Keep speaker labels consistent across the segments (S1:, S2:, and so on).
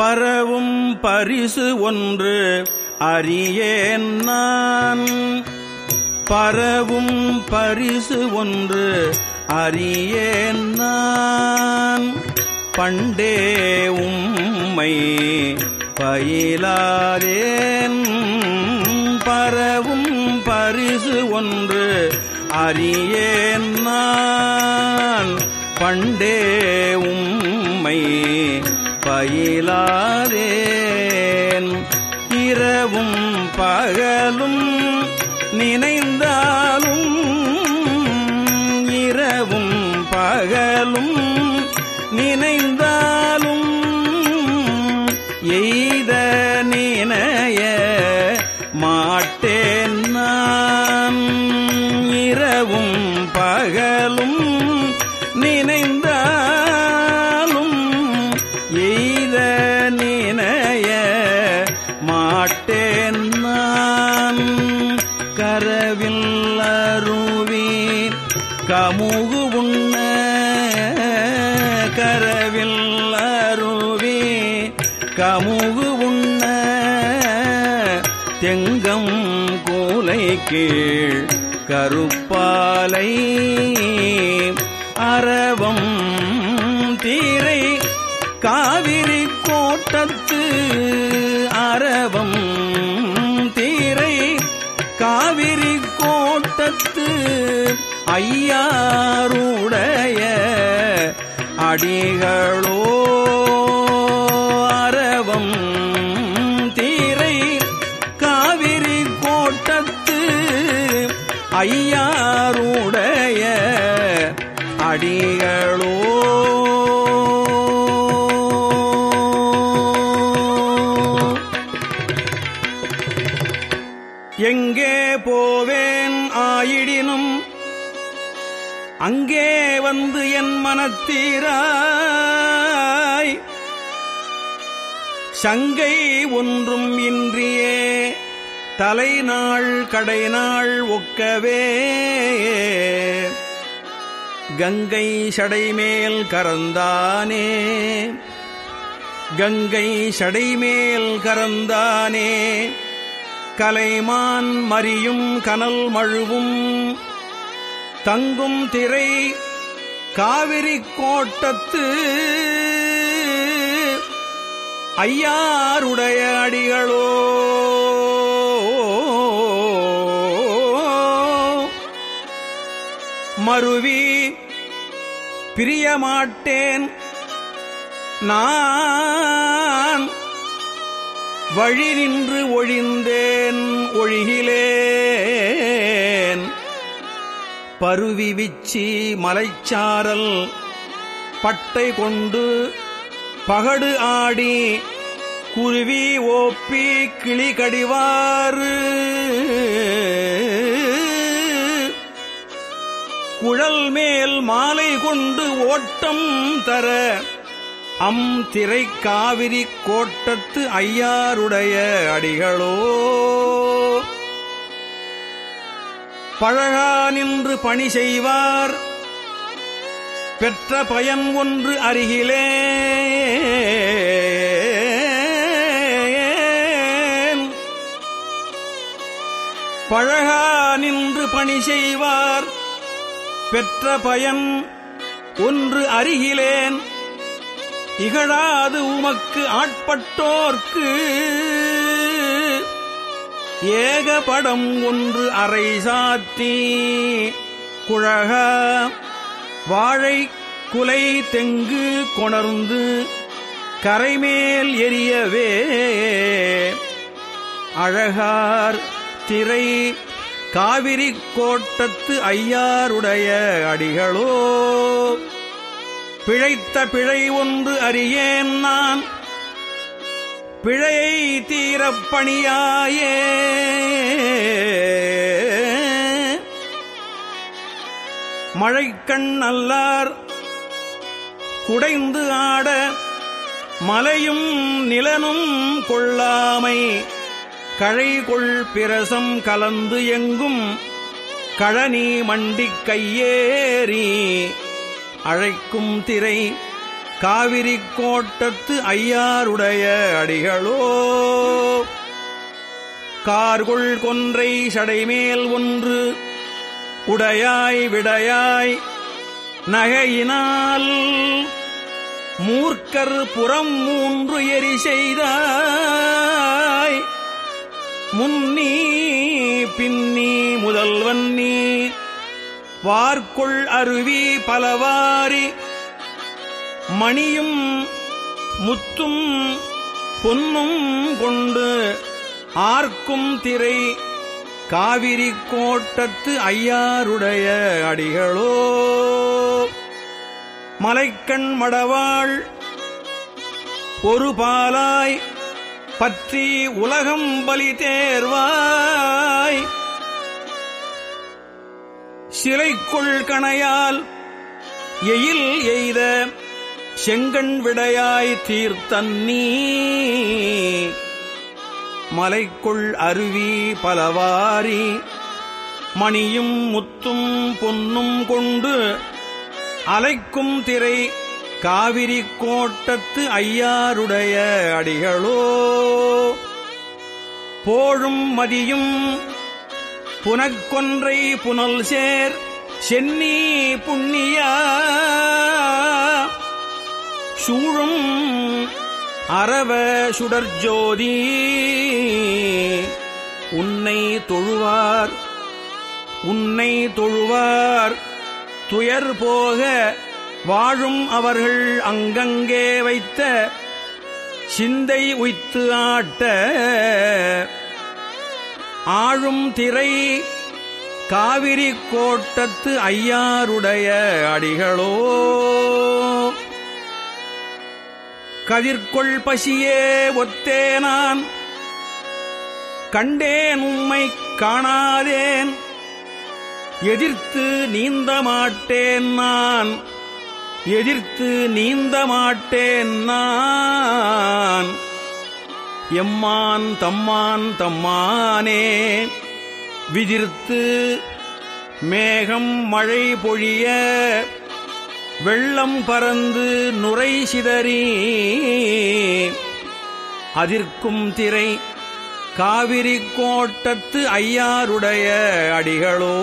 S1: பரவும் பரிசு ஒன்று அறியேன் நான். பரவும் பரிசு ஒன்று அறியேன் நான். பண்டே உம்மை பயிலாதேன். பரவும் பரிசு ஒன்று அறியேன் நான். பண்டே உம்மை பயிலாதேன் இரவும் பகலும் நினைந்தாலும் இரவும் பகலும் நினைந்தாலும் எய்த நினைய மாட்டேன் நான். இரவும் பகலும் நினைந்தாலும் எய்த தெங்கம் கூலை கீழ் கருப்பாலை அரவம் தீரை காவிரி கோட்டத்து அரவம் தீரை காவிரி கோட்டத்து ஐயாருடைய அடிகளோ அங்கே வந்து என் மனத்தீராய். சங்கை ஒன்றும் இன்றியே தலைநாள் கடைநாள் ஒக்கவே. கங்கை சடைமேல் கரந்தானே கங்கை சடைமேல் கரந்தானே கலைமான் மறியும் கனல் மழுவும் தங்கும் திரை காவிரி கோட்டத்து ஐயாருடைய அடிகளோ. மருவி பிரியமாட்டேன் நான் வழி நின்று ஒழிந்தேன் ஒழிகிலேன். பருவி விச்சி மலைச்சாரல் பட்டை கொண்டு பகடு ஆடி குருவி ஓப்பி கிளி கடிவாறு. குழல் மேல் மாலை கொண்டு ஓட்டம் தர அம் திரை காவிரி கோட்டத்து ஐயாருடைய அடிகளோ. பழகா நின்று பணி செய்வார். பெற்ற பயன் ஒன்று அருகிலே பழகா நின்று பணி செய்வார். பெற்ற பயன் ஒன்று அருகிலேன் இகழாது உமக்கு ஆட்பட்டோர்க்கு ஏகபடம் ஒன்று அறை சாத்தி. குழக வாழை குலை தெங்கு கொணர்ந்து கரைமேல் எரியவே. அழகார் திரை காவிரி கோட்டத்து ஐயாருடைய அடிகளோ. பிழைத்த பிழை ஒன்று அறியேன் நான். பிழையை தீரப்பணியாயே மழைக்கண் அல்லார் குடைந்து ஆட மலையும் நிலனும் கொள்ளாமை. கழைகொள் பிரசம் கலந்து எங்கும் கழனி மண்டிக் கையேறி. அழைக்கும் திரை காவிரி கோட்டத்து ஐயாருடைய அடிகளோ. கார்கொள் கொன்றை சடைமேல் ஒன்று உடையாய் விடையாய் நகையினால். மூர்க்கர் புறம் மூன்று எரி செய்தாய். முன்னீ பின்னி முதல்வன் நீ. வார்கொள் அருவி பலவாரி மணியும் முத்தும் பொன்னும் கொண்டு ஆர்க்கும் திரை காவிரி கோட்டத்து ஐயாருடைய அடிகளோ. மலைக்கண் மடவாள் ஒரு பாலாய் பற்றி உலகம் பலி தேர்வாய். சிலைக்குள் கணையால் எயில் எய்த செங்கண் விடையாய் தீர்த்தன்னீ மலைக்குள் அருவி பலவாரி. மணியும் முத்தும் பொன்னும் கொண்டு அலைக்கும் திரை காவிரி கோட்டத்து ஐயாருடைய அடிகளோ. போழும் மதியும் புனக்கொன்றை புனல் சேர் சென்னி புண்ணியா. சூழும் அரவ சுடர்ஜோதி. உன்னை தொழுவார் உன்னை தொழுவார். துயர் போக வாழும் அவர்கள் அங்கங்கே வைத்த சிந்தை உய்த்து ஆட்ட. ஆழும் திரை காவிரி கோட்டத்து ஐயாருடைய அடிகளோ. கதிர்கொள் பசியே ஒத்தே நான். கண்டேன் உம்மை காணாதேன். எதிர்த்து நீந்த மாட்டேன் நான். எதிர்த்து நீந்த மாட்டேன் நான். எம்மான் தம்மான் தம்மானே. விதிர்த்து மேகம் மழை பொழிய வெள்ளம் பறந்து நுரை சிதறி அதிர்க்கும் திரை காவிரி கோட்டத்து ஐயாருடைய அடிகளோ.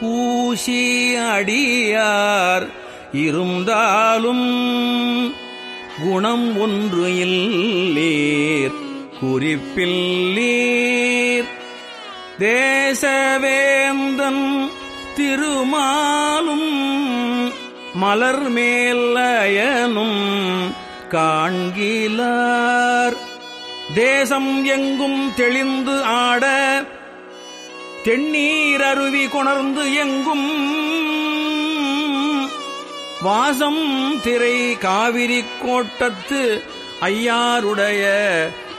S1: கூசி அடியார் இருந்தாலும் குணம் ஒன்று இல்லீர் குறிப்பில்லீர் தேசவேந்தன் திருமாலும் மலர் மேலயனும் காண்கிலார். தேசம் எங்கும் தெளிந்து ஆட தென்னீர் அருவி கொணர்ந்து எங்கும். வாசம் திரை காவிரி கோட்டத்து ஐயாருடைய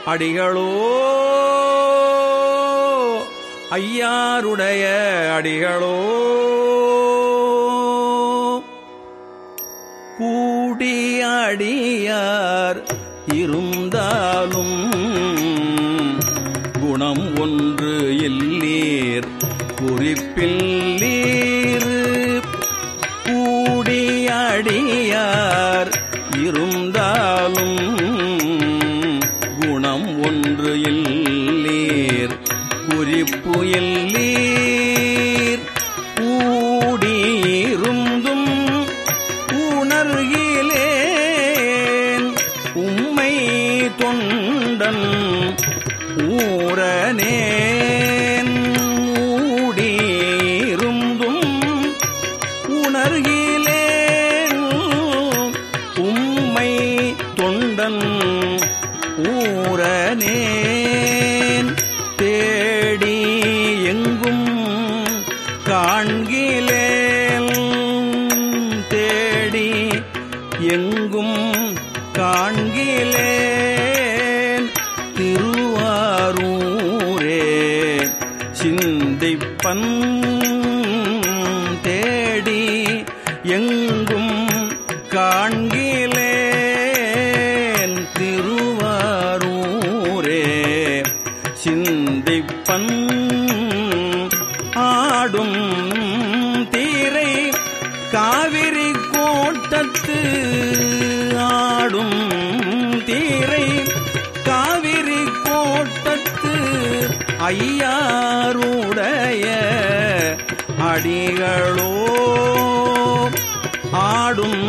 S1: அடிகளோ ஐயாருடைய அடிகளோ. கூடியடியார் இருந்தாலும் குணம் ஒன்று இல்லீர். குறிப்பில் குறிப்பு எல்லீர் உணர்கிலேன் உம்மை தொண்டன் ஊரனேன். ஊடியிருந்தும் உணர்கிலேன் உம்மை தொண்டன் ஊரனே காண்கிலேன் திருவாரூரே சிந்திப்பன் தேடி எங்கும் காண்கிலேன் திருவாரூரே சிந்திப்பன் ஆடும் தீரை காவி ஐயாருடைய அடிகளோ ஆடும்